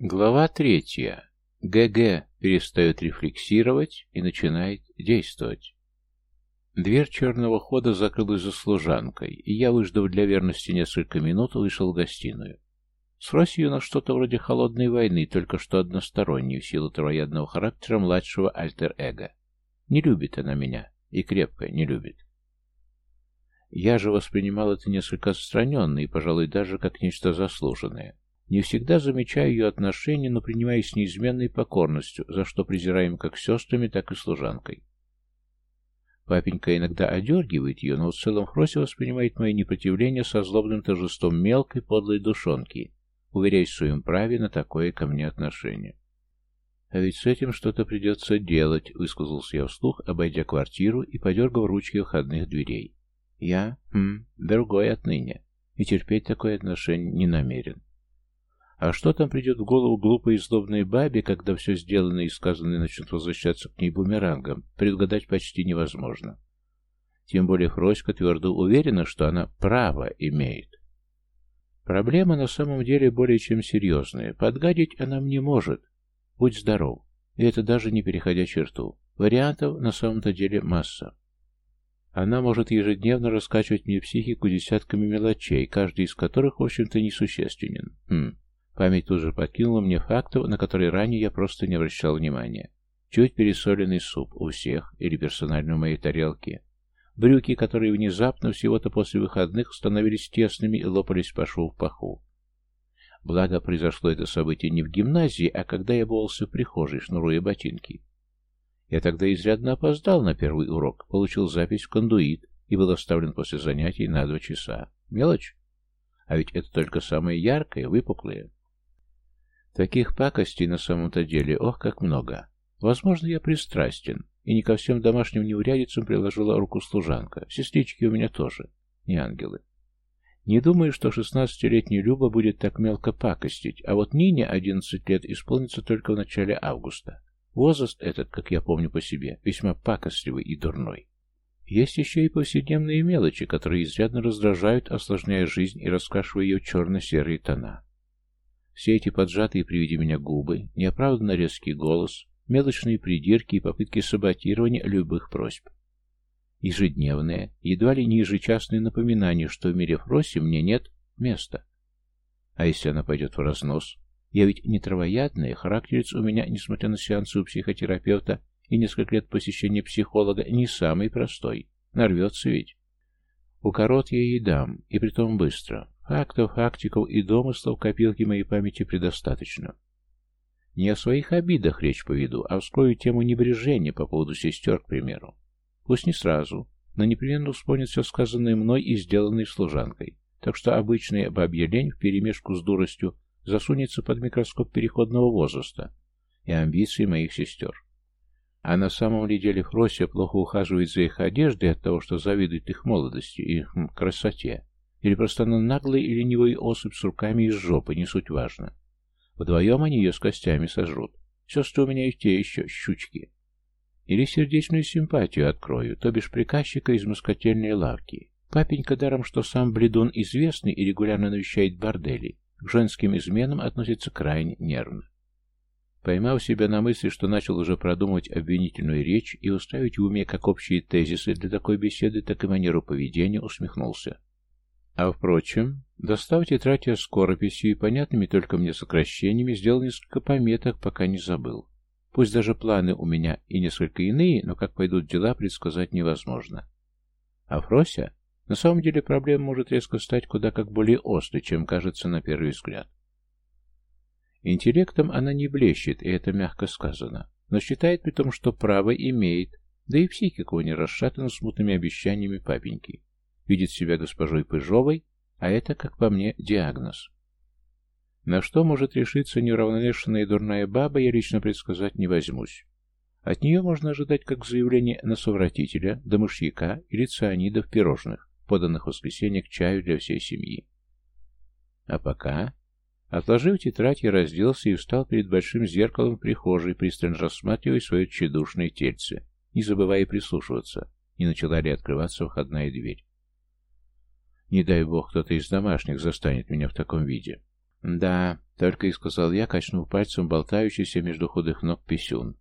Глава третья. ГГ перестает рефлексировать и начинает действовать. Дверь черного хода закрылась за служанкой, и я, выждав для верности несколько минут, вышел в гостиную. С ее на что-то вроде холодной войны, только что односторонней, в силу травоядного характера младшего альтер-эго. Не любит она меня, и крепко не любит. Я же воспринимал это несколько отстраненно и, пожалуй, даже как нечто заслуженное. Не всегда замечаю ее отношение, но принимаю с неизменной покорностью, за что презираем как сестрами, так и служанкой. Папенька иногда одергивает ее, но в целом Фрося воспринимает мое непротивление со злобным торжеством мелкой подлой душонки, уверяясь в своем праве на такое ко мне отношение. «А ведь с этим что-то придется делать», — высказался я вслух, обойдя квартиру и подергав ручки входных дверей. «Я, хм, другой отныне, и терпеть такое отношение не намерен. А что там придет в голову глупой и злобной бабе, когда все сделанное и сказанное начнут возвращаться к ней бумерангом, предугадать почти невозможно. Тем более Фроська твердо уверена, что она право имеет. Проблема на самом деле более чем серьезная. Подгадить она мне может. Будь здоров. И это даже не переходя черту. Вариантов на самом-то деле масса. Она может ежедневно раскачивать мне психику десятками мелочей, каждый из которых, в общем-то, несущественен. Хм. Память тут же покинула мне фактов, на которые ранее я просто не обращал внимания. Чуть пересоленный суп у всех или персонально в моей тарелке. Брюки, которые внезапно всего-то после выходных становились тесными и лопались по шву в паху. Благо, произошло это событие не в гимназии, а когда я болся в прихожей, шнуруя ботинки. Я тогда изрядно опоздал на первый урок, получил запись в кондуит и был оставлен после занятий на два часа. Мелочь? А ведь это только самое яркое, выпуклое. Таких пакостей на самом-то деле, ох, как много. Возможно, я пристрастен, и не ко всем домашним неурядицам приложила руку служанка. Сестрички у меня тоже, не ангелы. Не думаю, что шестнадцатилетняя Люба будет так мелко пакостить, а вот Нине одиннадцать лет исполнится только в начале августа. Возраст этот, как я помню по себе, весьма пакостливый и дурной. Есть еще и повседневные мелочи, которые изрядно раздражают, осложняя жизнь и раскашивая ее черно-серые тона. Все эти поджатые при виде меня губы, неоправданно резкий голос, мелочные придирки и попытки саботирования любых просьб. ежедневные едва ли не ежечасное напоминания, что в мире Фроси мне нет места. А если она пойдет в разнос? Я ведь не травоядная, характерец у меня, несмотря на сеансы у психотерапевта и несколько лет посещения психолога, не самый простой. Нарвется ведь. Укорот я ей дам, и притом быстро. Фактов, фактиков и домыслов копилки моей памяти предостаточно. Не о своих обидах речь поведу, а вскрою тему небрежения по поводу сестер, к примеру. Пусть не сразу, но непременно вспомнит все сказанное мной и сделанное служанкой. Так что обычная бабья лень вперемешку с дуростью засунется под микроскоп переходного возраста и амбиции моих сестер. А на самом ли деле Фрося плохо ухаживает за их одеждой от того, что завидует их молодости и хм, красоте, или просто она наглая и ленивая особь с руками из жопы, не суть важно. Вдвоем они ее с костями сожрут. Сестры у меня и те еще щучки. Или сердечную симпатию открою, то бишь приказчика из москотельной лавки. Папенька даром, что сам бледун известный и регулярно навещает бордели, к женским изменам относится крайне нервно. Поймав себя на мысли, что начал уже продумывать обвинительную речь и уставить в уме как общие тезисы для такой беседы, так и манеру поведения, усмехнулся. А впрочем, достав тетрадь я скорописью и понятными только мне сокращениями, сделал несколько пометок, пока не забыл. Пусть даже планы у меня и несколько иные, но как пойдут дела, предсказать невозможно. А Фрося? На самом деле проблема может резко стать куда как более острой, чем кажется на первый взгляд. Интеллектом она не блещет, и это мягко сказано, но считает при том, что право имеет, да и психика у нее расшатана смутными обещаниями папеньки видит себя госпожой Пыжовой, а это, как по мне, диагноз. На что может решиться неуравновешенная и дурная баба, я лично предсказать не возьмусь. От нее можно ожидать как заявление на совратителя, домышьяка или цианидов пирожных, поданных в воскресенье к чаю для всей семьи. А пока... Отложив тетрадь, я разделся и встал перед большим зеркалом в прихожей, пристально рассматривая свое тщедушное тельце, не забывая прислушиваться, не начала ли открываться входная дверь. Не дай бог, кто-то из домашних застанет меня в таком виде. Да, только и сказал я, качнув пальцем болтающийся между худых ног писюн.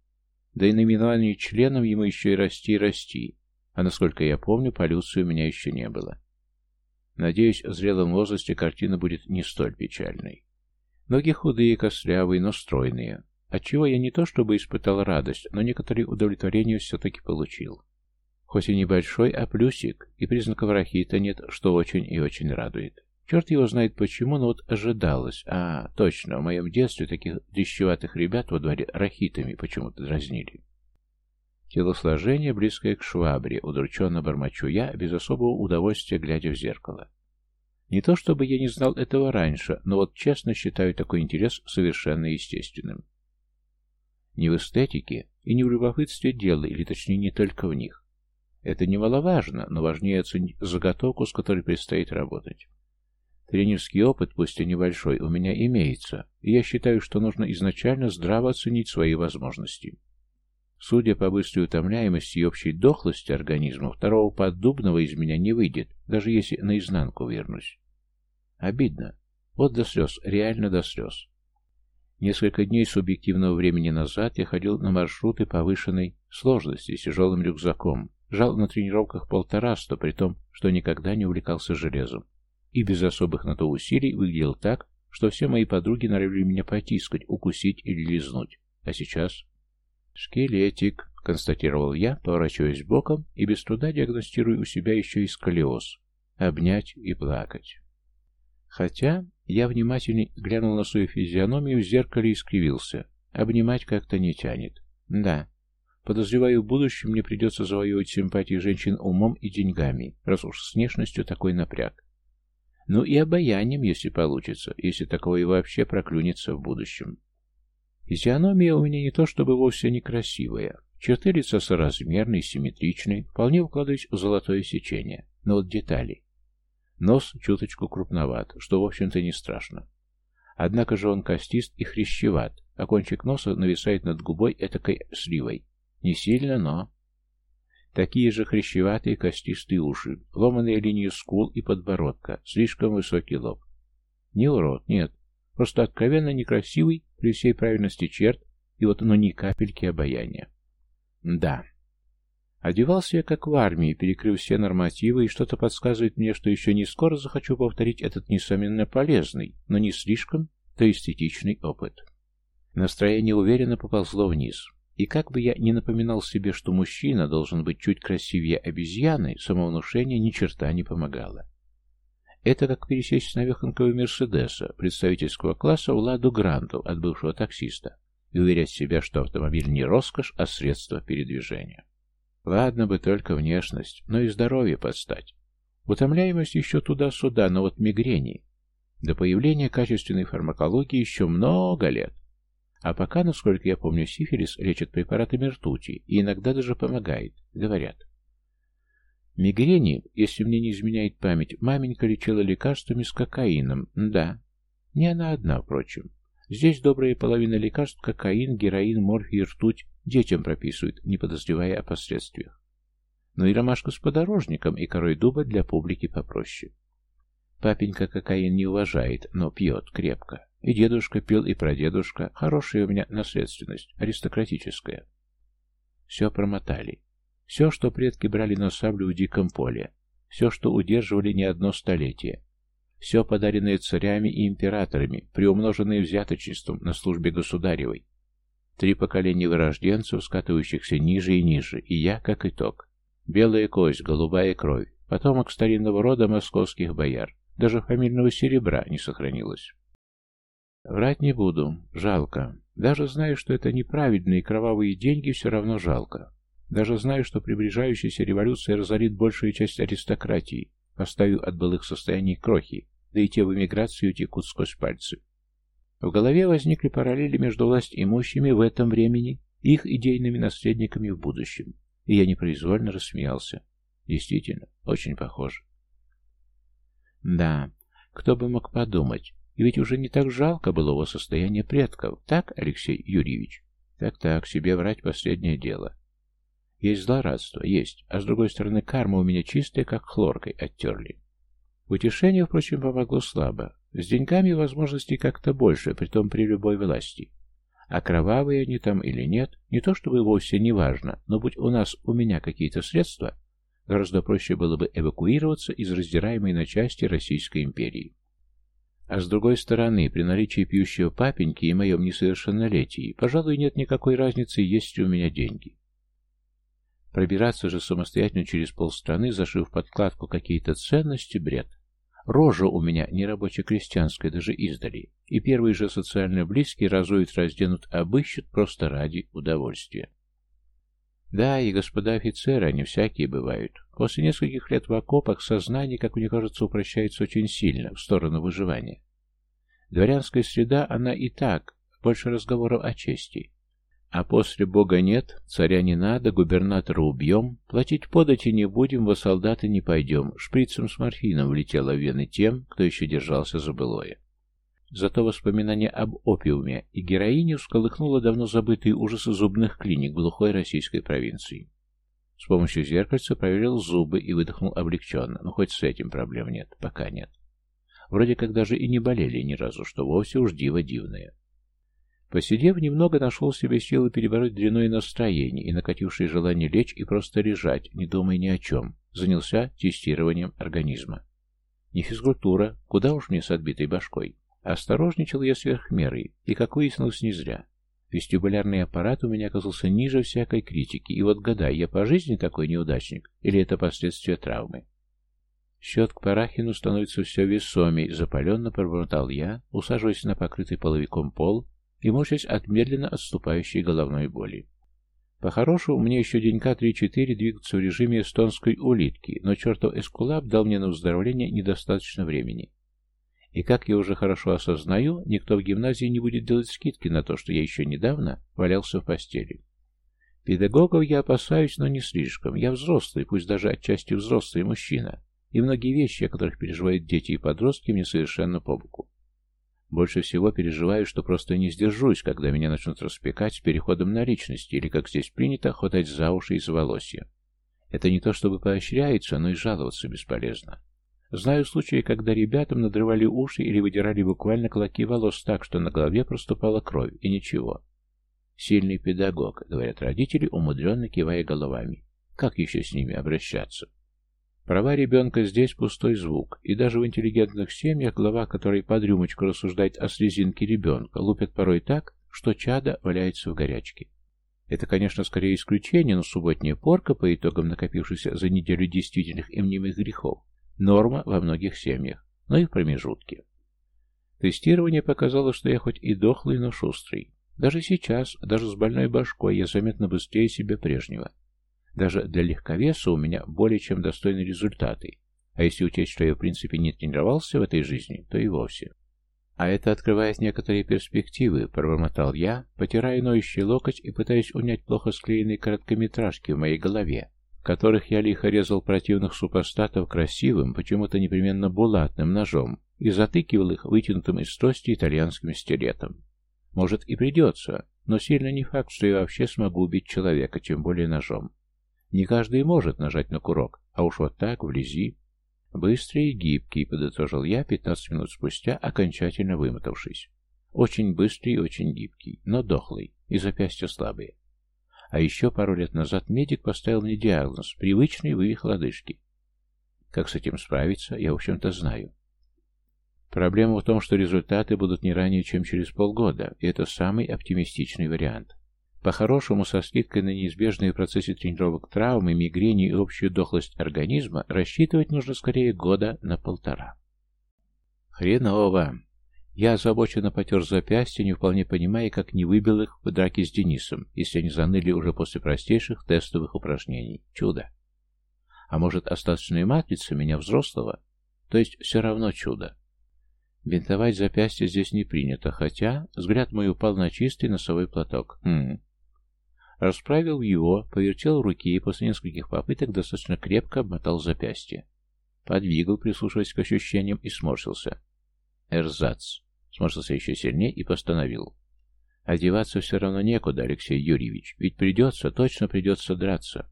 Да и номинальным членом ему еще и расти и расти. А насколько я помню, полюции у меня еще не было. Надеюсь, в зрелом возрасте картина будет не столь печальной. Ноги худые, кослявые, но стройные. Отчего я не то чтобы испытал радость, но некоторые удовлетворение все-таки получил. Хоть и небольшой, а плюсик, и признаков рахита нет, что очень и очень радует. Черт его знает почему, но вот ожидалось. А, точно, в моем детстве таких дрищеватых ребят во дворе рахитами почему-то дразнили. Телосложение, близкое к швабре, удрученно бормочу я, без особого удовольствия глядя в зеркало. Не то чтобы я не знал этого раньше, но вот честно считаю такой интерес совершенно естественным. Не в эстетике и не в любопытстве дела, или точнее не только в них. Это не немаловажно, но важнее оценить заготовку, с которой предстоит работать. Тренерский опыт, пусть и небольшой, у меня имеется, и я считаю, что нужно изначально здраво оценить свои возможности. Судя по быстрой утомляемости и общей дохлости организма, второго поддубного из меня не выйдет, даже если наизнанку вернусь. Обидно. Вот до слез, реально до слез. Несколько дней субъективного времени назад я ходил на маршруты повышенной сложности с тяжелым рюкзаком, жал на тренировках полтора, что при том, что никогда не увлекался железом. И без особых на то усилий выглядел так, что все мои подруги норовили меня потискать, укусить или лизнуть. А сейчас... «Скелетик», — констатировал я, поворачиваясь боком и без труда диагностируя у себя еще и сколиоз. Обнять и плакать. Хотя я внимательней глянул на свою физиономию в зеркале и скривился. Обнимать как-то не тянет. Да, Подозреваю, в будущем мне придется завоевывать симпатии женщин умом и деньгами, раз уж с внешностью такой напряг. Ну и обаянием, если получится, если такого и вообще проклюнется в будущем. Физиономия у меня не то чтобы вовсе некрасивая. Черты лица соразмерные, симметричные, вполне укладываясь в золотое сечение, но вот детали. Нос чуточку крупноват, что, в общем-то, не страшно. Однако же он костист и хрящеват, а кончик носа нависает над губой этакой сливой. Не сильно, но... Такие же хрящеватые костистые уши, ломаные линии скул и подбородка, слишком высокий лоб. Не урод, нет. Просто откровенно некрасивый, при всей правильности черт, и вот оно ни капельки обаяния. Да. Одевался я как в армии, перекрыв все нормативы, и что-то подсказывает мне, что еще не скоро захочу повторить этот несомненно полезный, но не слишком, то эстетичный опыт. Настроение уверенно поползло вниз. И как бы я ни напоминал себе, что мужчина должен быть чуть красивее обезьяны, самовнушение ни черта не помогало. Это как пересесть с навехонького Мерседеса представительского класса в Ладу Гранду от бывшего таксиста и уверять себя, что автомобиль не роскошь, а средство передвижения. Ладно бы только внешность, но и здоровье подстать. Утомляемость еще туда-сюда, но вот мигрени. До появления качественной фармакологии еще много лет. А пока, насколько я помню, сифилис лечат препаратами ртути и иногда даже помогает, говорят. Мигрени, если мне не изменяет память, маменька лечила лекарствами с кокаином, да. Не она одна, впрочем. Здесь добрая половина лекарств – кокаин, героин, морфий, ртуть – детям прописывают, не подозревая о последствиях. Но и Ромашка с подорожником, и корой дуба для публики попроще. Папенька кокаин не уважает, но пьет крепко. И дедушка пил, и прадедушка. Хорошая у меня наследственность, аристократическая. Все промотали. Все, что предки брали на саблю в диком поле. Все, что удерживали не одно столетие. Все, подаренное царями и императорами, приумноженное взяточеством на службе государевой. Три поколения вырожденцев, скатывающихся ниже и ниже, и я как итог. Белая кость, голубая кровь, потомок старинного рода московских бояр. Даже фамильного серебра не сохранилось. Врать не буду. Жалко. Даже знаю, что это неправедные кровавые деньги, все равно жалко. Даже знаю, что приближающаяся революция разорит большую часть аристократии, поставив от былых состояний крохи, да и те в эмиграцию текут сквозь пальцы. В голове возникли параллели между власть имущими в этом времени и их идейными наследниками в будущем, и я непроизвольно рассмеялся. Действительно, очень похоже. Да, кто бы мог подумать, и ведь уже не так жалко было его состояние предков, так, Алексей Юрьевич? Так-так, себе врать последнее дело. Есть злорадство, есть, а с другой стороны карма у меня чистая, как хлоркой оттерли. Утешение, впрочем, помогло слабо. С деньгами возможностей как-то больше, притом при любой власти. А кровавые они там или нет, не то чтобы вовсе не важно, но будь у нас, у меня какие-то средства, Гораздо проще было бы эвакуироваться из раздираемой на части Российской империи. А с другой стороны, при наличии пьющего папеньки и моем несовершеннолетии, пожалуй, нет никакой разницы, есть ли у меня деньги. Пробираться же самостоятельно через полстраны, зашив подкладку какие-то ценности, бред. Рожа у меня не рабоче-крестьянская даже издали, и первые же социально близкие разуют, разденут, обыщут просто ради удовольствия. Да, и господа офицеры, они всякие бывают. После нескольких лет в окопах сознание, как мне кажется, упрощается очень сильно в сторону выживания. Дворянская среда, она и так, больше разговоров о чести. А после бога нет, царя не надо, губернатора убьем, платить подати не будем, во солдаты не пойдем. Шприцем с морфином влетело в вены тем, кто еще держался за былое. Зато воспоминание об опиуме и героине всколыхнуло давно забытые ужасы зубных клиник глухой российской провинции. С помощью зеркальца проверил зубы и выдохнул облегченно, но хоть с этим проблем нет, пока нет. Вроде как даже и не болели ни разу, что вовсе уж диво дивное. Посидев немного, нашел себе силы перебороть дряное настроение и накатившее желание лечь и просто лежать, не думая ни о чем. Занялся тестированием организма. Не физкультура, куда уж мне с отбитой башкой. Осторожничал я сверх меры, и, как выяснилось, не зря. Вестибулярный аппарат у меня оказался ниже всякой критики, и вот гадай, я по жизни такой неудачник, или это последствия травмы? Счет к Парахину становится все весомее, запаленно пробормотал я, усаживаясь на покрытый половиком пол и мучаясь от медленно отступающей головной боли. По-хорошему, мне еще денька 3-4 двигаться в режиме эстонской улитки, но чертов эскулап дал мне на выздоровление недостаточно времени. И как я уже хорошо осознаю, никто в гимназии не будет делать скидки на то, что я еще недавно валялся в постели. Педагогов я опасаюсь, но не слишком. Я взрослый, пусть даже отчасти взрослый мужчина. И многие вещи, о которых переживают дети и подростки, мне совершенно по боку. Больше всего переживаю, что просто не сдержусь, когда меня начнут распекать с переходом на личности, или, как здесь принято, хватать за уши и за волосья. Это не то чтобы поощряется, но и жаловаться бесполезно. Знаю случаи, когда ребятам надрывали уши или выдирали буквально клоки волос так, что на голове проступала кровь, и ничего. Сильный педагог, говорят родители, умудренно кивая головами. Как еще с ними обращаться? Права ребенка здесь пустой звук, и даже в интеллигентных семьях глава, которой под рюмочку рассуждает о слезинке ребенка, лупят порой так, что чадо валяется в горячке. Это, конечно, скорее исключение, но субботняя порка по итогам накопившихся за неделю действительных и мнимых грехов Норма во многих семьях, но и в промежутке. Тестирование показало, что я хоть и дохлый, но шустрый. Даже сейчас, даже с больной башкой, я заметно быстрее себя прежнего. Даже для легковеса у меня более чем достойны результаты. А если учесть, что я в принципе не тренировался в этой жизни, то и вовсе. «А это открывает некоторые перспективы», — пробормотал я, потирая ноющий локоть и пытаясь унять плохо склеенные короткометражки в моей голове, которых я лихо резал противных супостатов красивым, почему-то непременно булатным ножом и затыкивал их вытянутым из трости итальянским стилетом. Может и придется, но сильно не факт, что я вообще смогу убить человека, тем более ножом. Не каждый может нажать на курок, а уж вот так, вблизи. Быстрый и гибкий, подытожил я, 15 минут спустя, окончательно вымотавшись. Очень быстрый и очень гибкий, но дохлый, и запястья слабые. А еще пару лет назад медик поставил мне диагноз – привычный вывих лодыжки. Как с этим справиться, я, в общем-то, знаю. Проблема в том, что результаты будут не ранее, чем через полгода, и это самый оптимистичный вариант. По-хорошему, со скидкой на неизбежные в процессе тренировок травмы, мигрени и общую дохлость организма рассчитывать нужно скорее года на полтора. Хреново! Я озабоченно потер запястье, не вполне понимая, как не выбил их в драке с Денисом, если они заныли уже после простейших тестовых упражнений. Чудо. А может, остаточная матрица меня взрослого? То есть все равно чудо. Винтовать запястье здесь не принято, хотя взгляд мой упал на чистый носовой платок. Хм. Расправил его, повертел руки и после нескольких попыток достаточно крепко обмотал запястье. Подвигал, прислушиваясь к ощущениям, и сморщился. Эрзац сморщился еще сильнее и постановил. Одеваться все равно некуда, Алексей Юрьевич, ведь придется, точно придется драться.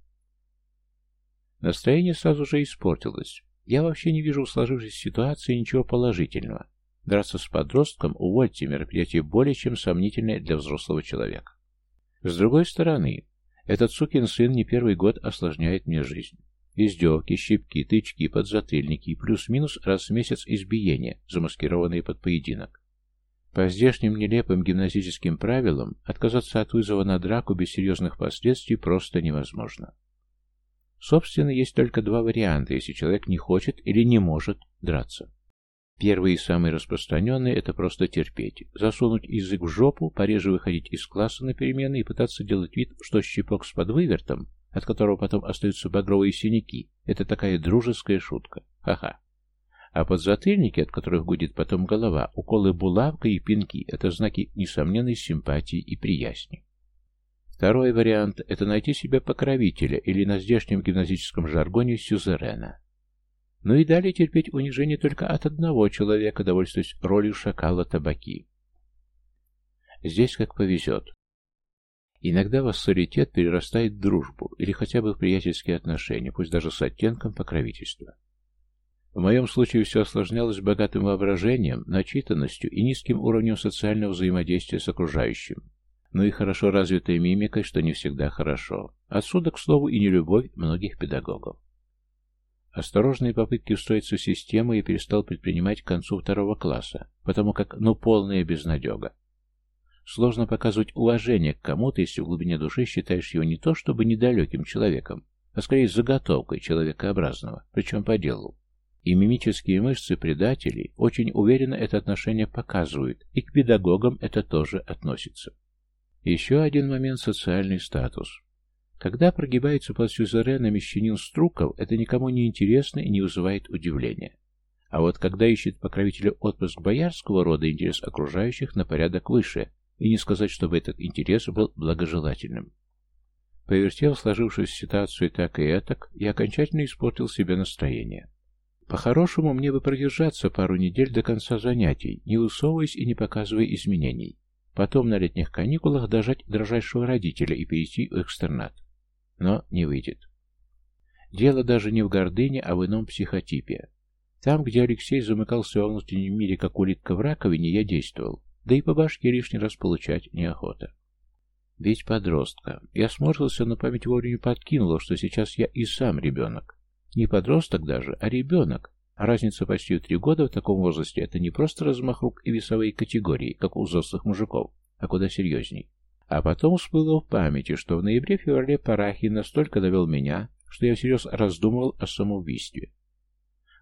Настроение сразу же испортилось. Я вообще не вижу в сложившейся ситуации ничего положительного. Драться с подростком, увольте, мероприятие более чем сомнительное для взрослого человека. С другой стороны, этот сукин сын не первый год осложняет мне жизнь. Издевки, щипки, тычки, подзатыльники и плюс-минус раз в месяц избиения, замаскированные под поединок. По здешним нелепым гимназическим правилам отказаться от вызова на драку без серьезных последствий просто невозможно. Собственно, есть только два варианта, если человек не хочет или не может драться. Первый и самый распространенный – это просто терпеть. Засунуть язык в жопу, пореже выходить из класса на перемены и пытаться делать вид, что щепок с подвывертом, от которого потом остаются багровые синяки, это такая дружеская шутка. Ха-ха. А подзатыльники, от которых гудит потом голова, уколы булавкой и пинки – это знаки несомненной симпатии и приязни. Второй вариант – это найти себе покровителя или на здешнем гимназическом жаргоне сюзерена. Ну и далее терпеть унижение только от одного человека, довольствуясь ролью шакала табаки. Здесь как повезет. Иногда вассалитет перерастает в дружбу или хотя бы в приятельские отношения, пусть даже с оттенком покровительства. В моем случае все осложнялось богатым воображением, начитанностью и низким уровнем социального взаимодействия с окружающим. Ну и хорошо развитой мимикой, что не всегда хорошо. Отсюда, к слову, и нелюбовь многих педагогов. Осторожные попытки устроиться в систему я перестал предпринимать к концу второго класса, потому как, ну, полная безнадега. Сложно показывать уважение к кому-то, если в глубине души считаешь его не то чтобы недалеким человеком, а скорее заготовкой человекообразного, причем по делу и мимические мышцы предателей очень уверенно это отношение показывают, и к педагогам это тоже относится. Еще один момент – социальный статус. Когда прогибается под сюзерена мещанин Струков, это никому не интересно и не вызывает удивления. А вот когда ищет покровителя отпуск боярского рода, интерес окружающих на порядок выше, и не сказать, чтобы этот интерес был благожелательным. Повертел сложившуюся ситуацию так и этак, и окончательно испортил себе настроение. По-хорошему, мне бы продержаться пару недель до конца занятий, не усовываясь и не показывая изменений. Потом на летних каникулах дожать дрожайшего родителя и перейти в экстернат. Но не выйдет. Дело даже не в гордыне, а в ином психотипе. Там, где Алексей замыкался во внутреннем мире, как улитка в раковине, я действовал. Да и по башке лишний раз получать неохота. Ведь подростка. Я сморщился, но память вовремя подкинула, что сейчас я и сам ребенок. Не подросток даже, а ребенок. А разница почти в три года в таком возрасте – это не просто размах рук и весовые категории, как у взрослых мужиков, а куда серьезней. А потом всплыло в памяти, что в ноябре-феврале Парахин настолько довел меня, что я всерьез раздумывал о самоубийстве.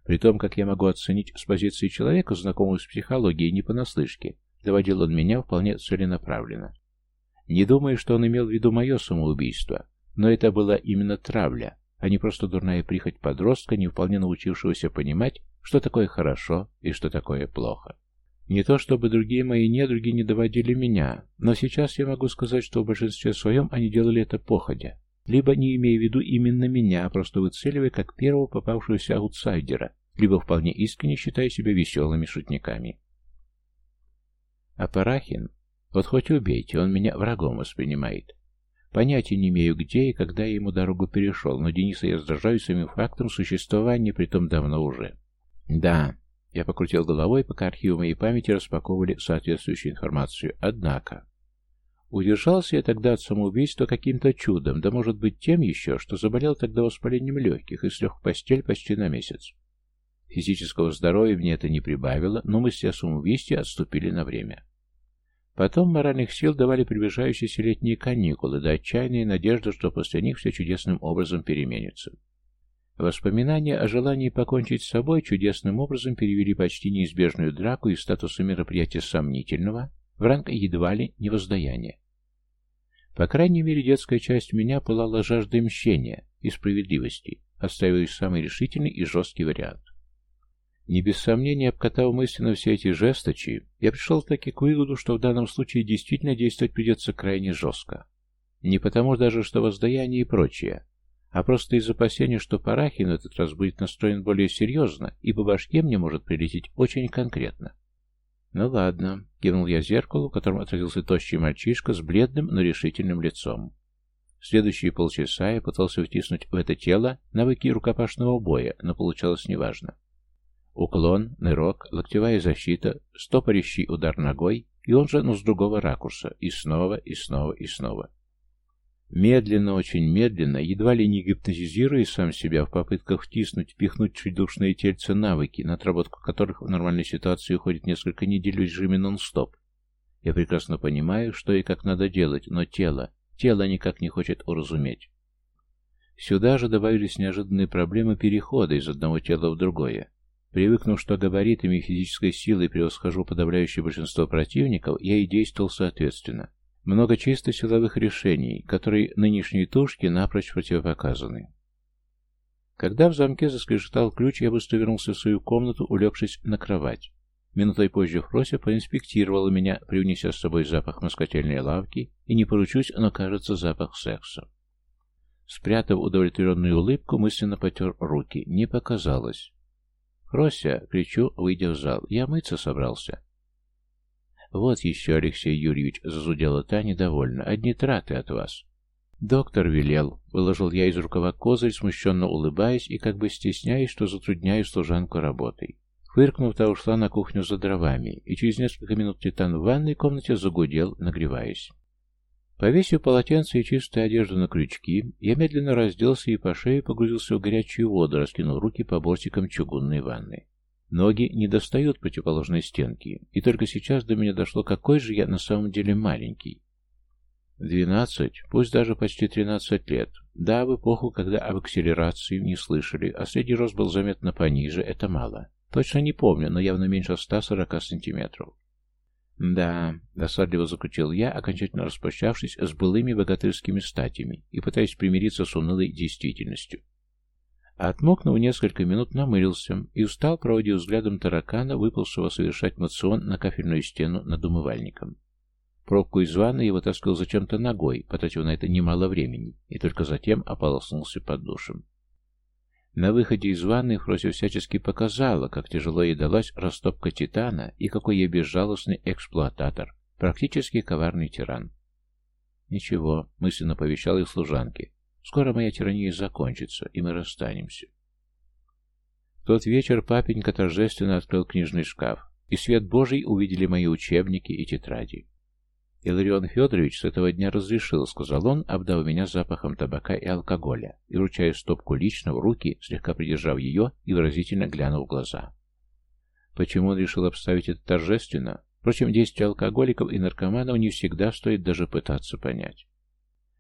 При том, как я могу оценить с позиции человека, знакомого с психологией, не понаслышке, доводил он меня вполне целенаправленно. Не думаю, что он имел в виду мое самоубийство, но это была именно травля, а не просто дурная прихоть подростка, не вполне научившегося понимать, что такое хорошо и что такое плохо. Не то чтобы другие мои недруги не доводили меня, но сейчас я могу сказать, что в большинстве своем они делали это походя, либо не имея в виду именно меня, а просто выцеливая как первого попавшегося аутсайдера, либо вполне искренне считая себя веселыми шутниками. А Парахин, вот хоть убейте, он меня врагом воспринимает. Понятия не имею, где и когда я ему дорогу перешел, но Дениса я раздражаю самим фактом существования, притом давно уже. Да, я покрутил головой, пока архивы моей памяти распаковывали соответствующую информацию. Однако... Удержался я тогда от самоубийства каким-то чудом, да может быть тем еще, что заболел тогда воспалением легких и слег в постель почти на месяц. Физического здоровья мне это не прибавило, но мысли о самоубийстве отступили на время. Потом моральных сил давали приближающиеся летние каникулы, да отчаянная надежда, что после них все чудесным образом переменится. Воспоминания о желании покончить с собой чудесным образом перевели почти неизбежную драку из статуса мероприятия сомнительного в ранг едва ли невоздаяния. По крайней мере, детская часть меня пылала жаждой мщения и справедливости, оставив самый решительный и жесткий вариант. Не без сомнения, обкатав мысленно все эти жесточи, я пришел таки к выводу, что в данном случае действительно действовать придется крайне жестко. Не потому даже, что воздаяние и прочее, а просто из опасения, что Парахин в этот раз будет настроен более серьезно и по башке мне может прилететь очень конкретно. «Ну ладно», — кивнул я зеркалу, в котором отразился тощий мальчишка с бледным, но решительным лицом. Следующие полчаса я пытался втиснуть в это тело навыки рукопашного боя, но получалось неважно. Уклон, нырок, локтевая защита, стопорящий удар ногой, и он же, но с другого ракурса, и снова, и снова, и снова. Медленно, очень медленно, едва ли не гипнотизируя сам себя в попытках втиснуть, пихнуть чуть душные тельца навыки, на отработку которых в нормальной ситуации уходит несколько недель в режиме нон-стоп. Я прекрасно понимаю, что и как надо делать, но тело, тело никак не хочет уразуметь. Сюда же добавились неожиданные проблемы перехода из одного тела в другое. Привыкнув, что габаритами и физической силой превосхожу подавляющее большинство противников, я и действовал соответственно. Много чисто силовых решений, которые нынешние тушки напрочь противопоказаны. Когда в замке заскрежетал ключ, я быстро вернулся в свою комнату, улегшись на кровать. Минутой позже Фрося поинспектировала меня, привнеся с собой запах москотельной лавки, и не поручусь, но, кажется, запах секса. Спрятав удовлетворенную улыбку, мысленно потер руки. Не показалось. «Прося!» — кричу, выйдя в зал. «Я мыться собрался!» «Вот еще, Алексей Юрьевич!» — зазудела Таня довольно. «Одни траты от вас!» «Доктор велел!» — выложил я из рукава козырь, смущенно улыбаясь и как бы стесняясь, что затрудняю служанку работой. Фыркнув, та ушла на кухню за дровами, и через несколько минут Титан в ванной комнате загудел, нагреваясь. Повесив полотенце и чистую одежду на крючки, я медленно разделся и по шее погрузился в горячую воду, раскинул руки по бортикам чугунной ванны. Ноги не достают противоположной стенки, и только сейчас до меня дошло, какой же я на самом деле маленький. Двенадцать, пусть даже почти тринадцать лет. Да, в эпоху, когда об акселерации не слышали, а средний рост был заметно пониже, это мало. Точно не помню, но явно меньше 140 сантиметров. «Да», — досадливо заключил я, окончательно распрощавшись с былыми богатырскими статями и пытаясь примириться с унылой действительностью. Отмокнув несколько минут, намылился и устал, проводив взглядом таракана, выпалшего совершать мацион на кафельную стену над умывальником. Пробку из ванны его таскал зачем-то ногой, потратив на это немало времени, и только затем ополоснулся под душем. На выходе из ванной Фрося всячески показала, как тяжело ей далась растопка Титана и какой я безжалостный эксплуататор, практически коварный тиран. «Ничего», — мысленно повещал их служанке, — «скоро моя тирания закончится, и мы расстанемся». В тот вечер папенька торжественно открыл книжный шкаф, и свет Божий увидели мои учебники и тетради. Иларион Федорович с этого дня разрешил, сказал он, обдав меня запахом табака и алкоголя, и, вручая стопку лично в руки, слегка придержав ее и выразительно глянул в глаза. Почему он решил обставить это торжественно? Впрочем, действия алкоголиков и наркоманов не всегда стоит даже пытаться понять.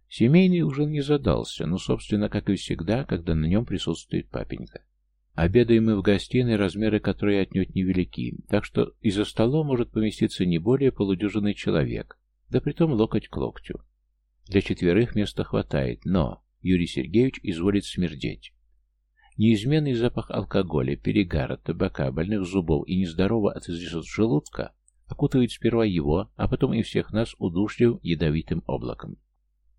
Семейный ужин не задался, но, собственно, как и всегда, когда на нем присутствует папенька. Обедаем мы в гостиной, размеры которой отнюдь невелики, так что из-за стола может поместиться не более полудюжины человек, да притом локоть к локтю. Для четверых места хватает, но Юрий Сергеевич изволит смердеть. Неизменный запах алкоголя, перегара, табака, больных зубов и нездорового от излишеств желудка окутывает сперва его, а потом и всех нас удушливым ядовитым облаком.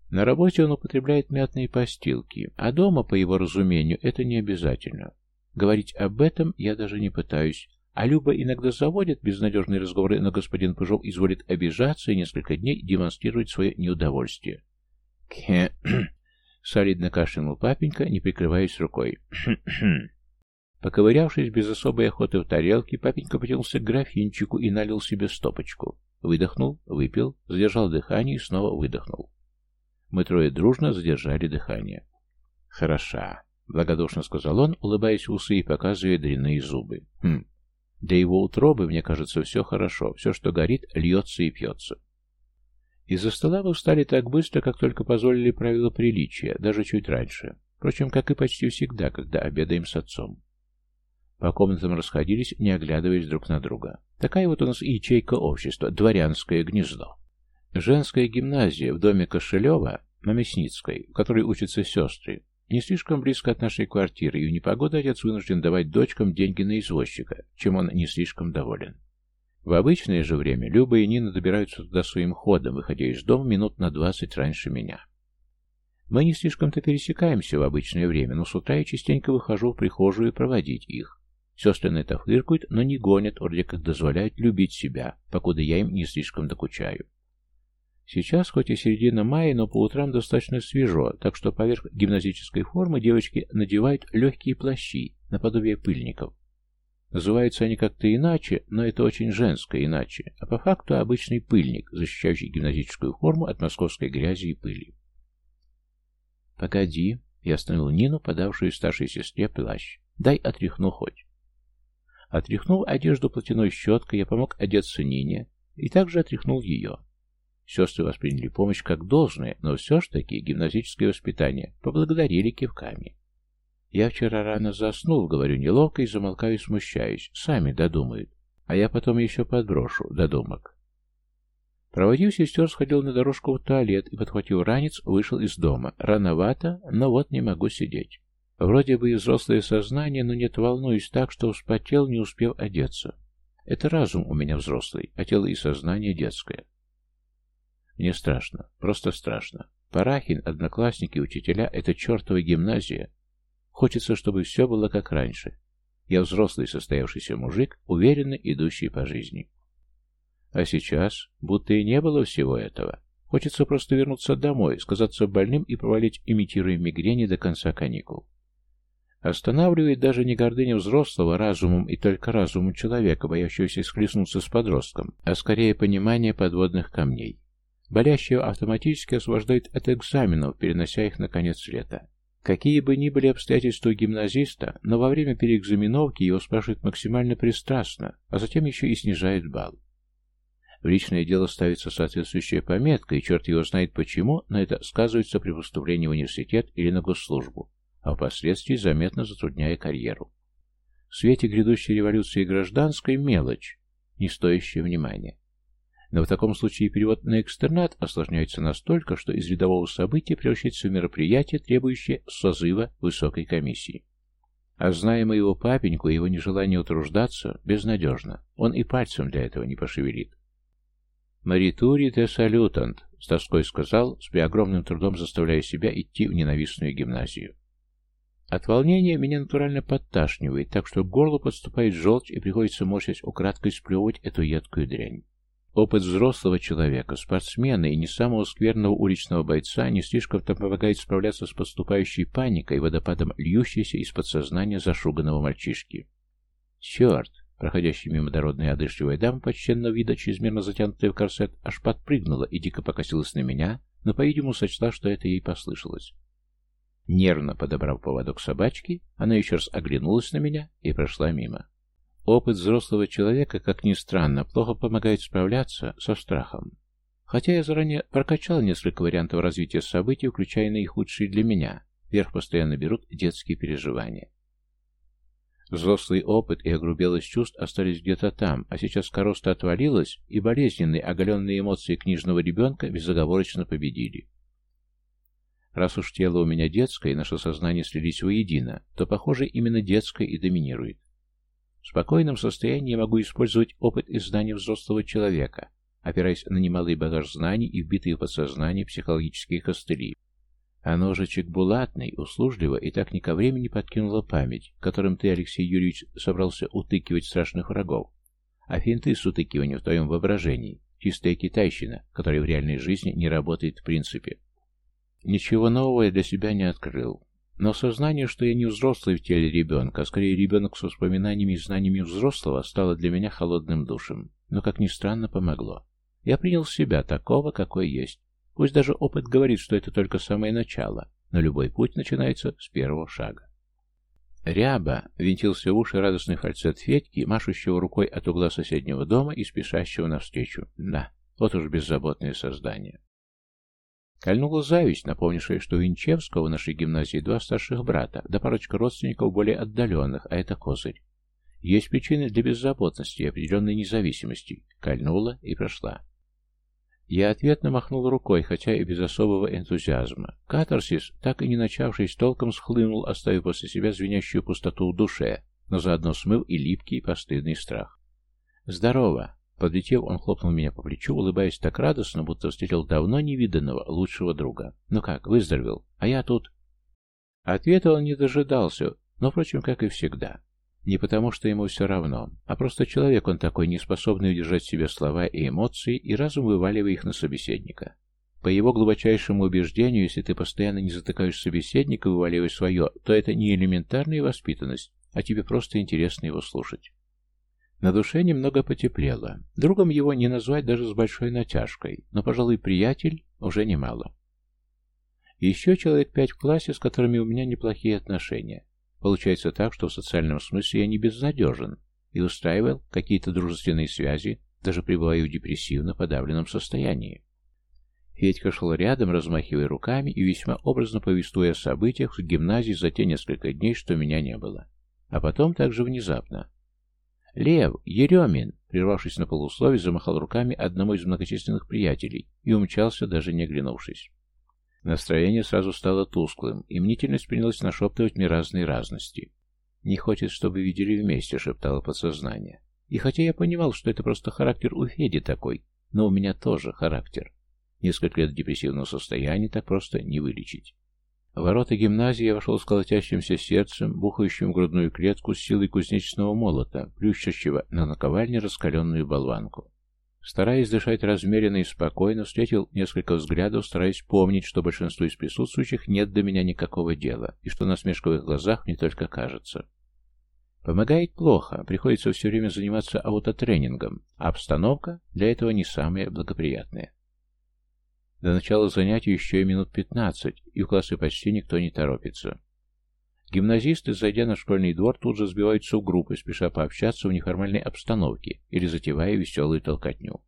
На работе он употребляет мятные постилки, а дома, по его разумению, это не обязательно. Говорить об этом я даже не пытаюсь, а Люба иногда заводит безнадежные разговоры, но господин Пыжов изволит обижаться и несколько дней демонстрирует свое неудовольствие. кхе солидно кашлянул папенька, не прикрываясь рукой. Поковырявшись без особой охоты в тарелке, папенька потянулся к графинчику и налил себе стопочку. Выдохнул, выпил, задержал дыхание и снова выдохнул. Мы трое дружно задержали дыхание. «Хороша», — благодушно сказал он, улыбаясь в усы и показывая длинные зубы. «Хм, для его утробы, мне кажется, все хорошо, все, что горит, льется и пьется. Из-за стола мы встали так быстро, как только позволили правила приличия, даже чуть раньше. Впрочем, как и почти всегда, когда обедаем с отцом. По комнатам расходились, не оглядываясь друг на друга. Такая вот у нас ячейка общества, дворянское гнездо. Женская гимназия в доме Кошелева на Мясницкой, в которой учатся сестры, не слишком близко от нашей квартиры, и в непогоду отец вынужден давать дочкам деньги на извозчика, чем он не слишком доволен. В обычное же время Люба и Нина добираются туда своим ходом, выходя из дома минут на двадцать раньше меня. Мы не слишком-то пересекаемся в обычное время, но с утра я частенько выхожу в прихожую проводить их. Сестры на это фыркают, но не гонят, вроде как дозволяют любить себя, покуда я им не слишком докучаю. Сейчас хоть и середина мая, но по утрам достаточно свежо, так что поверх гимназической формы девочки надевают легкие плащи, наподобие пыльников. Называются они как-то иначе, но это очень женское иначе, а по факту обычный пыльник, защищающий гимназическую форму от московской грязи и пыли. «Погоди», — я остановил Нину, подавшую старшей сестре плащ, — «дай отряхну хоть». Отряхнув одежду платяной щеткой, я помог одеться Нине и также отряхнул ее. Сестры восприняли помощь как должное, но все ж таки гимназическое воспитание, поблагодарили кивками. «Я вчера рано заснул, — говорю неловко и замолкаю, смущаюсь. Сами додумают. А я потом еще подброшу додумок». Проводив сестер, сходил на дорожку в туалет и, подхватив ранец, вышел из дома. Рановато, но вот не могу сидеть. Вроде бы и взрослое сознание, но нет, волнуюсь так, что вспотел, не успев одеться. Это разум у меня взрослый, а тело и сознание детское. Мне страшно, просто страшно. Парахин, одноклассники, учителя — это чертова гимназия. Хочется, чтобы все было как раньше. Я взрослый состоявшийся мужик, уверенно идущий по жизни. А сейчас будто и не было всего этого. Хочется просто вернуться домой, сказаться больным и провалить, имитируя мигрени до конца каникул. Останавливает даже не гордыня взрослого разумом и только разумом человека, боящегося схлестнуться с подростком, а скорее понимание подводных камней. Болящего автоматически освобождает от экзаменов, перенося их на конец лета. Какие бы ни были обстоятельства гимназиста, но во время переэкзаменовки его спрашивают максимально пристрастно, а затем еще и снижают балл. В личное дело ставится соответствующая пометка, и черт его знает почему, но это сказывается при поступлении в университет или на госслужбу, а впоследствии заметно затрудняя карьеру. В свете грядущей революции гражданской мелочь, не стоящая внимания. Но в таком случае перевод на экстернат осложняется настолько, что из рядового события превращается в мероприятие, требующее созыва высокой комиссии. А зная моего папеньку и его нежелание утруждаться, безнадежно. Он и пальцем для этого не пошевелит. «Маритури де салютант», — с тоской сказал, с огромным трудом заставляя себя идти в ненавистную гимназию. От волнения меня натурально подташнивает, так что к горлу подступает желчь и приходится, морщась, украдкой сплевывать эту едкую дрянь. Опыт взрослого человека, спортсмена и не самого скверного уличного бойца не слишком-то помогает справляться с поступающей паникой и водопадом льющейся из подсознания зашуганного мальчишки. «Черт!» — проходящая мимо дородная одышливая дама, почтенного вида, чрезмерно затянутая в корсет, аж подпрыгнула и дико покосилась на меня, но, по-видимому, сочла, что это ей послышалось. Нервно подобрав поводок собачки, она еще раз оглянулась на меня и прошла мимо. Опыт взрослого человека, как ни странно, плохо помогает справляться со страхом. Хотя я заранее прокачал несколько вариантов развития событий, включая наихудшие для меня. Вверх постоянно берут детские переживания. Взрослый опыт и огрубелость чувств остались где-то там, а сейчас короста отвалилась, и болезненные, оголенные эмоции книжного ребенка безоговорочно победили. Раз уж тело у меня детское, и наше сознание слились воедино, то, похоже, именно детское и доминирует. В спокойном состоянии я могу использовать опыт и знания взрослого человека, опираясь на немалый багаж знаний и вбитые в подсознание психологические костыли. А ножичек булатный, услужливо и так не ко времени подкинула память, которым ты, Алексей Юрьевич, собрался утыкивать страшных врагов, а финты с утыкиванием в твоем воображении, чистая китайщина, которая в реальной жизни не работает в принципе. Ничего нового я для себя не открыл. Но сознание, что я не взрослый в теле ребенка, а скорее ребенок с воспоминаниями и знаниями взрослого, стало для меня холодным душем, но, как ни странно, помогло. Я принял себя такого, какой есть. Пусть даже опыт говорит, что это только самое начало, но любой путь начинается с первого шага. Ряба винтился в уши радостный фальцет Федьки, машущего рукой от угла соседнего дома и спешащего навстречу. Да, вот уж беззаботное создание. Кольнула зависть, напомнившая, что у Винчевского в нашей гимназии два старших брата, да парочка родственников более отдаленных, а это козырь. Есть причины для беззаботности и определенной независимости. Кольнула и прошла. Я ответно махнул рукой, хотя и без особого энтузиазма. Катарсис, так и не начавшись, толком схлынул, оставив после себя звенящую пустоту в душе, но заодно смыл и липкий постыдный страх. «Здорово!» Подлетев, он хлопнул меня по плечу, улыбаясь так радостно, будто встретил давно невиданного лучшего друга. «Ну как, выздоровел? А я тут...» Ответа он не дожидался, но, впрочем, как и всегда. Не потому, что ему все равно, а просто человек он такой, не способный удержать в себе слова и эмоции, и разум вываливая их на собеседника. По его глубочайшему убеждению, если ты постоянно не затыкаешь собеседника, вываливая свое, то это не элементарная воспитанность, а тебе просто интересно его слушать. На душе немного потеплело. Другом его не назвать даже с большой натяжкой, но, пожалуй, приятель уже немало. Еще человек пять в классе, с которыми у меня неплохие отношения. Получается так, что в социальном смысле я не безнадежен и устраивал какие-то дружественные связи, даже пребывая в депрессивно подавленном состоянии. Федька шел рядом, размахивая руками и весьма образно повествуя о событиях в гимназии за те несколько дней, что меня не было. А потом также внезапно «Лев! Еремин!» Прервавшись на полусловие, замахал руками одному из многочисленных приятелей и умчался, даже не оглянувшись. Настроение сразу стало тусклым, и мнительность принялась нашептывать мне разные разности. «Не хочет, чтобы видели вместе», — шептало подсознание. И хотя я понимал, что это просто характер у Феди такой, но у меня тоже характер. Несколько лет депрессивного состояния так просто не вылечить. Ворота гимназии я вошел с колотящимся сердцем, бухающим в грудную клетку с силой кузнечного молота, плющащего на наковальне раскаленную болванку. Стараясь дышать размеренно и спокойно, встретил несколько взглядов, стараясь помнить, что большинству из присутствующих нет до меня никакого дела, и что на смешковых глазах мне только кажется. Помогает плохо, приходится все время заниматься аутотренингом, а обстановка для этого не самая благоприятная. До начала занятий еще и минут 15, и в классы почти никто не торопится. Гимназисты, зайдя на школьный двор, тут же сбиваются в группы, спеша пообщаться в неформальной обстановке или затевая веселую толкотню.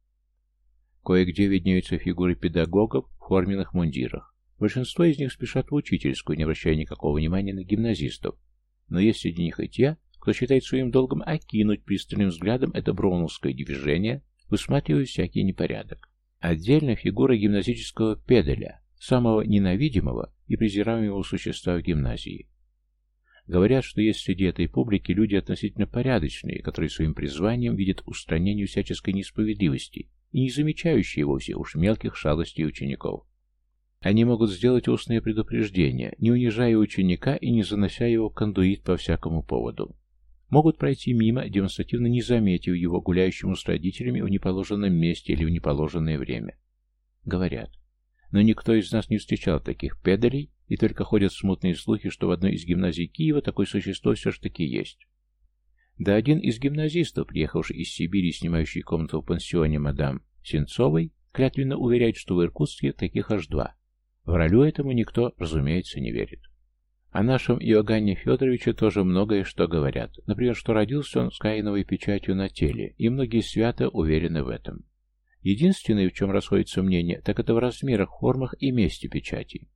Кое-где виднеются фигуры педагогов в форменных мундирах. Большинство из них спешат в учительскую, не обращая никакого внимания на гимназистов. Но есть среди них и те, кто считает своим долгом окинуть пристальным взглядом это броуновское движение, высматривая всякий непорядок. Отдельно фигура гимназического педеля, самого ненавидимого и презираемого существа в гимназии. Говорят, что есть среди этой публики люди относительно порядочные, которые своим призванием видят устранение всяческой несправедливости и не замечающие вовсе уж мелких шалостей учеников. Они могут сделать устные предупреждения, не унижая ученика и не занося его в кондуит по всякому поводу могут пройти мимо, демонстративно не заметив его гуляющему с родителями в неположенном месте или в неположенное время. Говорят. Но никто из нас не встречал таких педалей, и только ходят смутные слухи, что в одной из гимназий Киева такое существо все же таки есть. Да один из гимназистов, приехавший из Сибири и снимающий комнату в пансионе мадам Сенцовой, клятвенно уверяет, что в Иркутске таких аж два. В ролю этому никто, разумеется, не верит. О нашем Иоганне Федоровиче тоже многое что говорят. Например, что родился он с каиновой печатью на теле, и многие свято уверены в этом. Единственное, в чем расходится мнение, так это в размерах, формах и месте печати.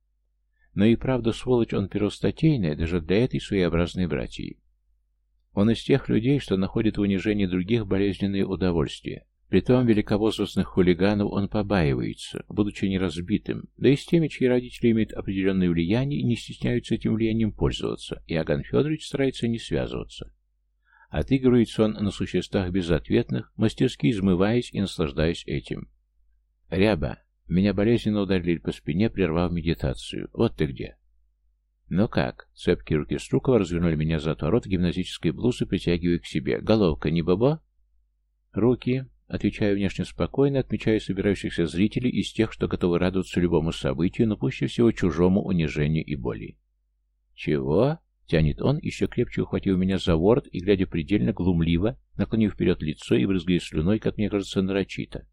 Но и правда, сволочь он первостатейная даже для этой своеобразной братьи. Он из тех людей, что находит в унижении других болезненные удовольствия. Притом великовозрастных хулиганов он побаивается, будучи неразбитым, да и с теми, чьи родители имеют определенное влияние и не стесняются этим влиянием пользоваться, Иоганн Федорович старается не связываться. Отыгрывается он на существах безответных, мастерски измываясь и наслаждаясь этим. «Ряба, меня болезненно ударили по спине, прервав медитацию. Вот ты где!» «Но как?» — цепкие руки Струкова развернули меня за отворот гимназической блузы, притягивая к себе. «Головка не бабо?» «Руки!» Отвечаю внешне спокойно, отмечаю собирающихся зрителей из тех, что готовы радоваться любому событию, но пуще всего чужому унижению и боли. «Чего?» — тянет он, еще крепче ухватив меня за ворот и, глядя предельно глумливо, наклонив вперед лицо и брызгая слюной, как мне кажется, нарочито.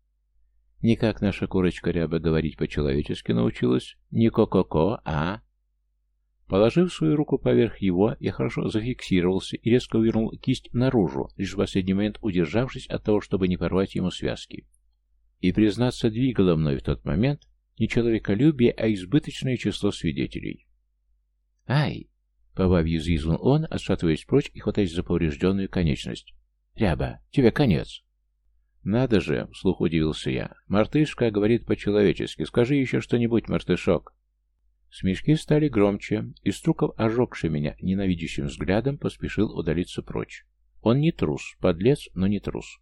Никак наша курочка ряба говорить по-человечески научилась. Не ко-ко-ко, а... Положив свою руку поверх его, я хорошо зафиксировался и резко вернул кисть наружу, лишь в последний момент удержавшись от того, чтобы не порвать ему связки. И, признаться, двигало мной в тот момент не человеколюбие, а избыточное число свидетелей. «Ай!» — побавью взвизгнул он, отшатываясь прочь и хватаясь за поврежденную конечность. «Ряба, тебе конец!» «Надо же!» — вслух удивился я. «Мартышка говорит по-человечески. Скажи еще что-нибудь, мартышок!» Смешки стали громче, и Струков, ожегший меня ненавидящим взглядом, поспешил удалиться прочь. Он не трус, подлец, но не трус.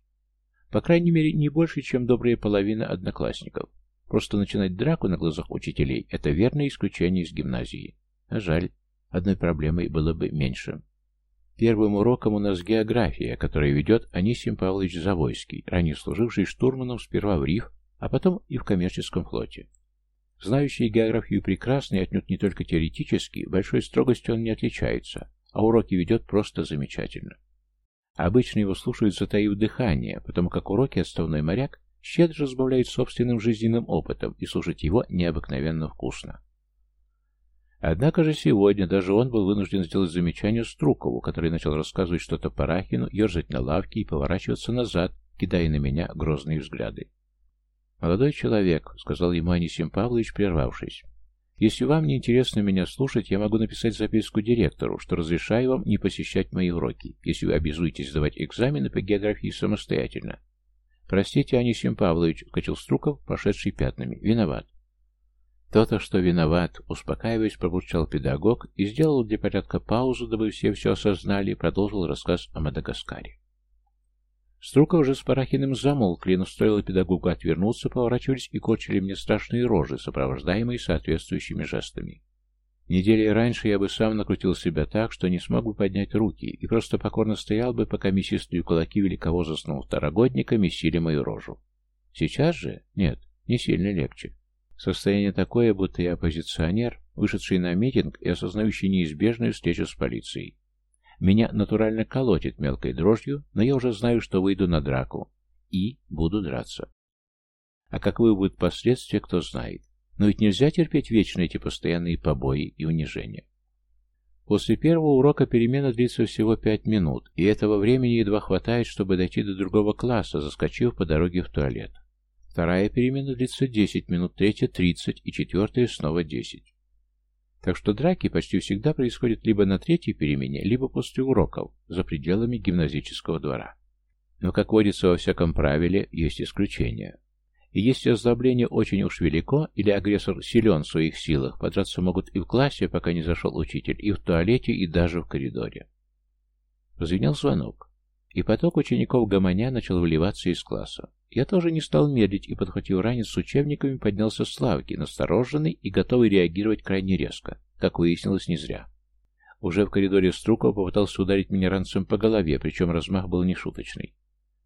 По крайней мере, не больше, чем добрая половина одноклассников. Просто начинать драку на глазах учителей – это верное исключение из гимназии. А жаль, одной проблемой было бы меньше. Первым уроком у нас география, которую ведет Анисим Павлович Завойский, ранее служивший штурманом сперва в РИФ, а потом и в коммерческом флоте. Знающий географию прекрасно и отнюдь не только теоретически, большой строгостью он не отличается, а уроки ведет просто замечательно. Обычно его слушают, затаив дыхание, потому как уроки отставной моряк щедро сбавляет собственным жизненным опытом, и слушать его необыкновенно вкусно. Однако же сегодня даже он был вынужден сделать замечание Струкову, который начал рассказывать что-то Парахину, ерзать на лавке и поворачиваться назад, кидая на меня грозные взгляды. «Молодой человек», — сказал ему Анисим Павлович, прервавшись, — «если вам не интересно меня слушать, я могу написать записку директору, что разрешаю вам не посещать мои уроки, если вы обязуетесь сдавать экзамены по географии самостоятельно». «Простите, Анисим Павлович», — вкатил Струков, пошедший пятнами, — «виноват». «То-то, что виноват», — успокаиваясь, пробурчал педагог и сделал для порядка паузу, дабы все все осознали, и продолжил рассказ о Мадагаскаре. Струка уже с Парахиным замолкли, но стоило педагогу отвернуться, поворачивались и корчили мне страшные рожи, сопровождаемые соответствующими жестами. Недели раньше я бы сам накрутил себя так, что не смог бы поднять руки, и просто покорно стоял бы, пока мясистые кулаки великовозрастного второгодника месили мою рожу. Сейчас же? Нет, не сильно легче. Состояние такое, будто я оппозиционер, вышедший на митинг и осознающий неизбежную встречу с полицией. Меня натурально колотит мелкой дрожью, но я уже знаю, что выйду на драку. И буду драться. А каковы будут последствия, кто знает. Но ведь нельзя терпеть вечно эти постоянные побои и унижения. После первого урока перемена длится всего пять минут, и этого времени едва хватает, чтобы дойти до другого класса, заскочив по дороге в туалет. Вторая перемена длится 10 минут, третья — 30, и четвертая — снова 10. Так что драки почти всегда происходят либо на третьей перемене, либо после уроков, за пределами гимназического двора. Но, как водится во всяком правиле, есть исключения. И если озлобление очень уж велико, или агрессор силен в своих силах, подраться могут и в классе, пока не зашел учитель, и в туалете, и даже в коридоре. Позвенел звонок. И поток учеников гомоня начал вливаться из класса. Я тоже не стал медлить и, подхватив ранец с учебниками, поднялся с лавки, настороженный и готовый реагировать крайне резко. Как выяснилось, не зря. Уже в коридоре Струков попытался ударить меня ранцем по голове, причем размах был нешуточный.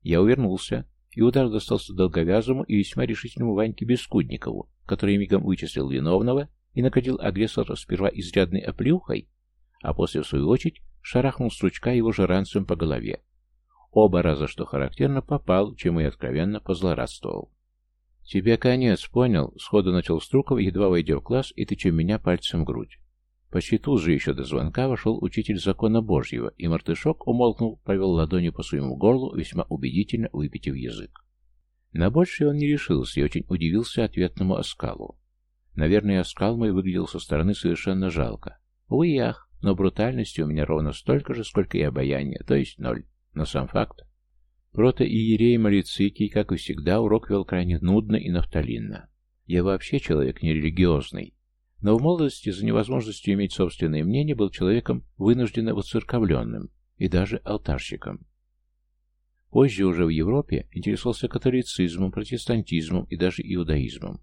Я увернулся, и удар достался долговязому и весьма решительному Ваньке Бескудникову, который мигом вычислил виновного и накатил агрессора сперва изрядной оплюхой, а после, в свою очередь, шарахнул стручка его же ранцем по голове. Оба раза, что характерно, попал, чем и откровенно позлорадствовал. «Тебе конец, понял?» — сходу начал Струков, едва войдя в класс и тыча меня пальцем в грудь. Почти тут же еще до звонка вошел учитель закона Божьего, и мартышок, умолкнул, повел ладонью по своему горлу, весьма убедительно выпитив язык. На большее он не решился и очень удивился ответному оскалу. Наверное, оскал мой выглядел со стороны совершенно жалко. Увы, ях, но брутальности у меня ровно столько же, сколько и обаяния, то есть ноль. Но сам факт. Протоиерей Малицикий, как и всегда, урок вел крайне нудно и нафталинно. Я вообще человек нерелигиозный, но в молодости за невозможностью иметь собственное мнение был человеком вынужденно воцерковленным и даже алтарщиком. Позже уже в Европе интересовался католицизмом, протестантизмом и даже иудаизмом.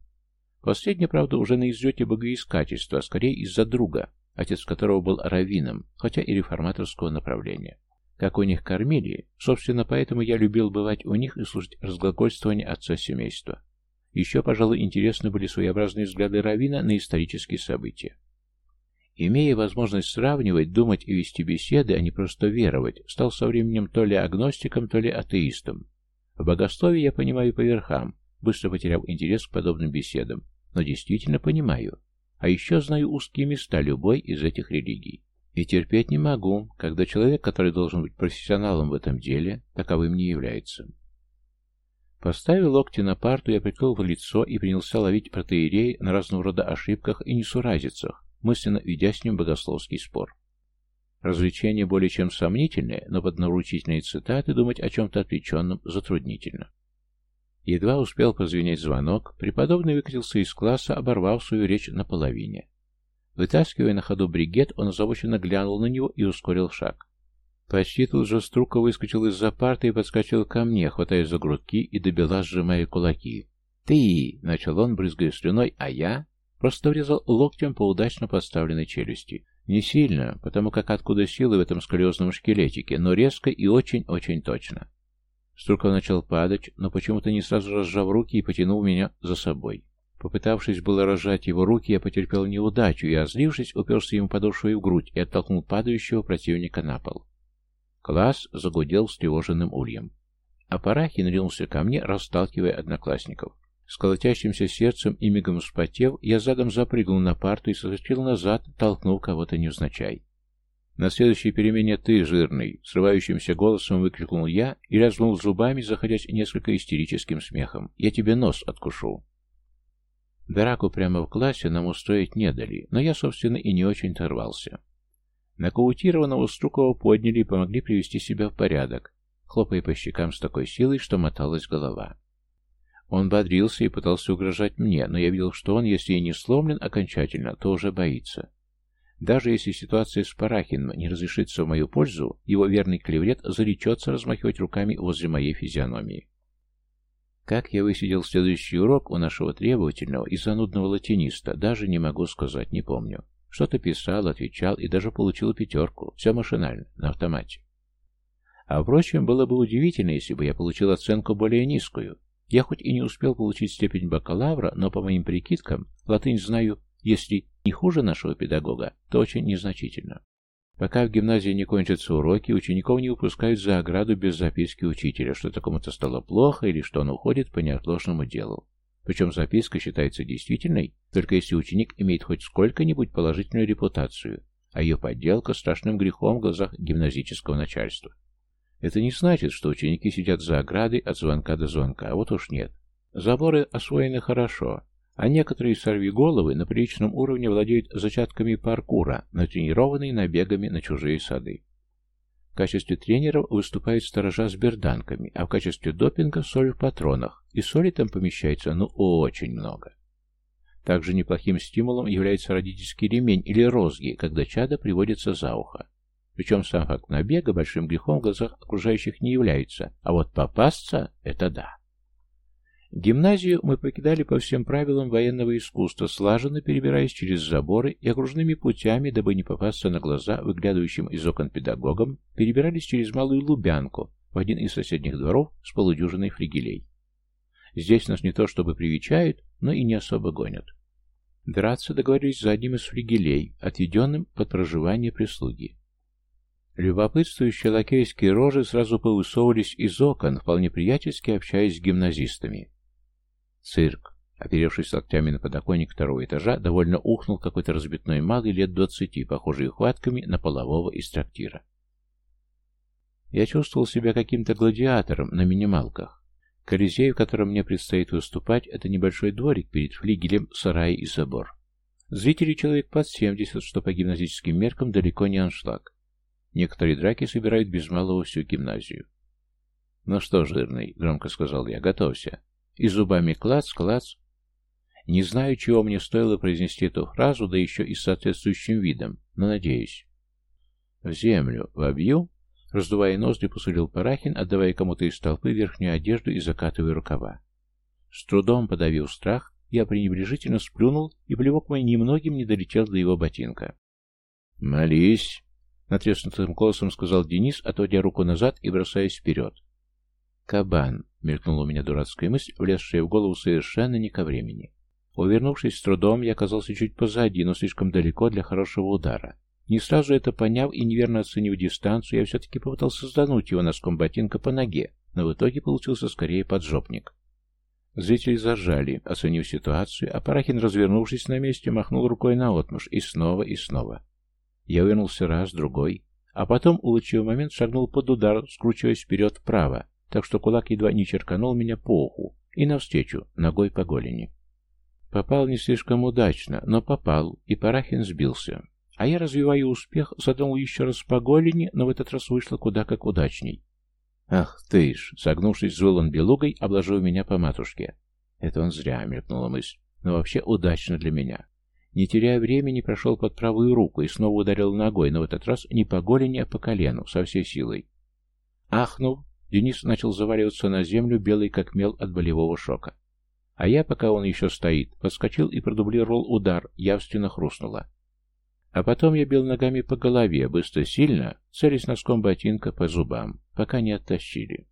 Последнее, правда, уже на излете богоискательства, а скорее из-за друга, отец которого был раввином, хотя и реформаторского направления как у них кормили, собственно, поэтому я любил бывать у них и слушать разглагольствование отца семейства. Еще, пожалуй, интересны были своеобразные взгляды Равина на исторические события. Имея возможность сравнивать, думать и вести беседы, а не просто веровать, стал со временем то ли агностиком, то ли атеистом. В богословии я понимаю по верхам, быстро потеряв интерес к подобным беседам, но действительно понимаю. А еще знаю узкие места любой из этих религий. И терпеть не могу, когда человек, который должен быть профессионалом в этом деле, таковым не является. Поставил локти на парту, я прикрыл в лицо и принялся ловить протеерей на разного рода ошибках и несуразицах, мысленно ведя с ним богословский спор. Развлечение более чем сомнительное, но под наручительные цитаты думать о чем-то отвлеченном затруднительно. Едва успел прозвенеть звонок, преподобный выкатился из класса, оборвав свою речь наполовине. Вытаскивая на ходу бригет, он озабоченно глянул на него и ускорил шаг. Почти тут же Струка выскочил из-за парты и подскочил ко мне, хватая за грудки и добила, сжимая кулаки. «Ты!» — начал он, брызгая слюной, а я просто врезал локтем по удачно поставленной челюсти. Не сильно, потому как откуда силы в этом сколиозном шкелетике, но резко и очень-очень точно. Струка начал падать, но почему-то не сразу разжав руки и потянул меня за собой. Попытавшись было разжать его руки, я потерпел неудачу и, озлившись, уперся ему подошвой в грудь и оттолкнул падающего противника на пол. Класс загудел с тревоженным ульем. А Парахин ринулся ко мне, расталкивая одноклассников. С колотящимся сердцем и мигом вспотев, я задом запрыгнул на парту и соскочил назад, толкнув кого-то невзначай. «На следующей перемене ты, жирный!» — срывающимся голосом выкрикнул я и разнул зубами, заходясь несколько истерическим смехом. «Я тебе нос откушу!» Драку прямо в классе нам устроить не дали, но я, собственно, и не очень торвался. Нокаутированного Струкова подняли и помогли привести себя в порядок, хлопая по щекам с такой силой, что моталась голова. Он бодрился и пытался угрожать мне, но я видел, что он, если и не сломлен окончательно, то уже боится. Даже если ситуация с Парахиным не разрешится в мою пользу, его верный клеврет заречется размахивать руками возле моей физиономии. Как я высидел следующий урок у нашего требовательного и занудного латиниста, даже не могу сказать, не помню. Что-то писал, отвечал и даже получил пятерку. Все машинально, на автомате. А впрочем, было бы удивительно, если бы я получил оценку более низкую. Я хоть и не успел получить степень бакалавра, но по моим прикидкам, латынь знаю, если не хуже нашего педагога, то очень незначительно. Пока в гимназии не кончатся уроки, учеников не выпускают за ограду без записки учителя, что такому-то стало плохо или что он уходит по неотложному делу. Причем записка считается действительной, только если ученик имеет хоть сколько-нибудь положительную репутацию, а ее подделка – страшным грехом в глазах гимназического начальства. Это не значит, что ученики сидят за оградой от звонка до звонка, а вот уж нет. Заборы освоены хорошо, а некоторые сорвиголовы на приличном уровне владеют зачатками паркура, натренированные набегами на чужие сады. В качестве тренеров выступают сторожа с берданками, а в качестве допинга соль в патронах, и соли там помещается ну очень много. Также неплохим стимулом является родительский ремень или розги, когда чада приводится за ухо. Причем сам факт набега большим грехом в глазах окружающих не является, а вот попасться – это да. Гимназию мы покидали по всем правилам военного искусства, слаженно перебираясь через заборы и окружными путями, дабы не попасться на глаза выглядывающим из окон педагогам, перебирались через Малую Лубянку в один из соседних дворов с полудюжиной фригелей. Здесь нас не то чтобы привечают, но и не особо гонят. Драться договорились за одним из фригелей, отведенным под проживание прислуги. Любопытствующие лакейские рожи сразу повысовывались из окон, вполне приятельски общаясь с гимназистами. Цирк. Оперевшись локтями на подоконник второго этажа, довольно ухнул какой-то разбитной малый лет двадцати, похожий хватками на полового из трактира. Я чувствовал себя каким-то гладиатором на минималках. Колизей, в котором мне предстоит выступать, это небольшой дворик перед флигелем, сарай и забор. Зрители человек под 70, что по гимназическим меркам далеко не аншлаг. Некоторые драки собирают без малого всю гимназию. «Ну что, жирный», — громко сказал я, — «готовься. И зубами клац, клац. Не знаю, чего мне стоило произнести эту фразу, да еще и с соответствующим видом, но надеюсь. В землю вобью, раздувая ноздри, посулил Парахин, отдавая кому-то из толпы верхнюю одежду и закатывая рукава. С трудом подавил страх, я пренебрежительно сплюнул, и плевок мой немногим не долетел до его ботинка. «Молись!» — натреснутым голосом сказал Денис, отводя руку назад и бросаясь вперед. Кабан. Мелькнула у меня дурацкая мысль, влезшая в голову совершенно не ко времени. Увернувшись с трудом, я оказался чуть позади, но слишком далеко для хорошего удара. Не сразу это поняв и неверно оценив дистанцию, я все-таки попытался сдануть его носком ботинка по ноге, но в итоге получился скорее поджопник. Зрители зажали, оценив ситуацию, а Парахин, развернувшись на месте, махнул рукой на наотмашь и снова, и снова. Я вернулся раз, другой, а потом, улучив момент, шагнул под удар, скручиваясь вперед вправо, так что кулак едва не черканул меня по уху и навстречу, ногой по голени. Попал не слишком удачно, но попал, и Парахин сбился. А я, развивая успех, задумал еще раз по голени, но в этот раз вышло куда как удачней. «Ах ты ж!» — согнувшись, звыл он белугой, обложил меня по матушке. «Это он зря», — мелькнула мысль, — «но вообще удачно для меня». Не теряя времени, прошел под правую руку и снова ударил ногой, но в этот раз не по голени, а по колену, со всей силой. Ахнув, Денис начал заваливаться на землю, белый как мел от болевого шока. А я, пока он еще стоит, подскочил и продублировал удар, явственно хрустнуло. А потом я бил ногами по голове, быстро, сильно, целясь носком ботинка по зубам, пока не оттащили.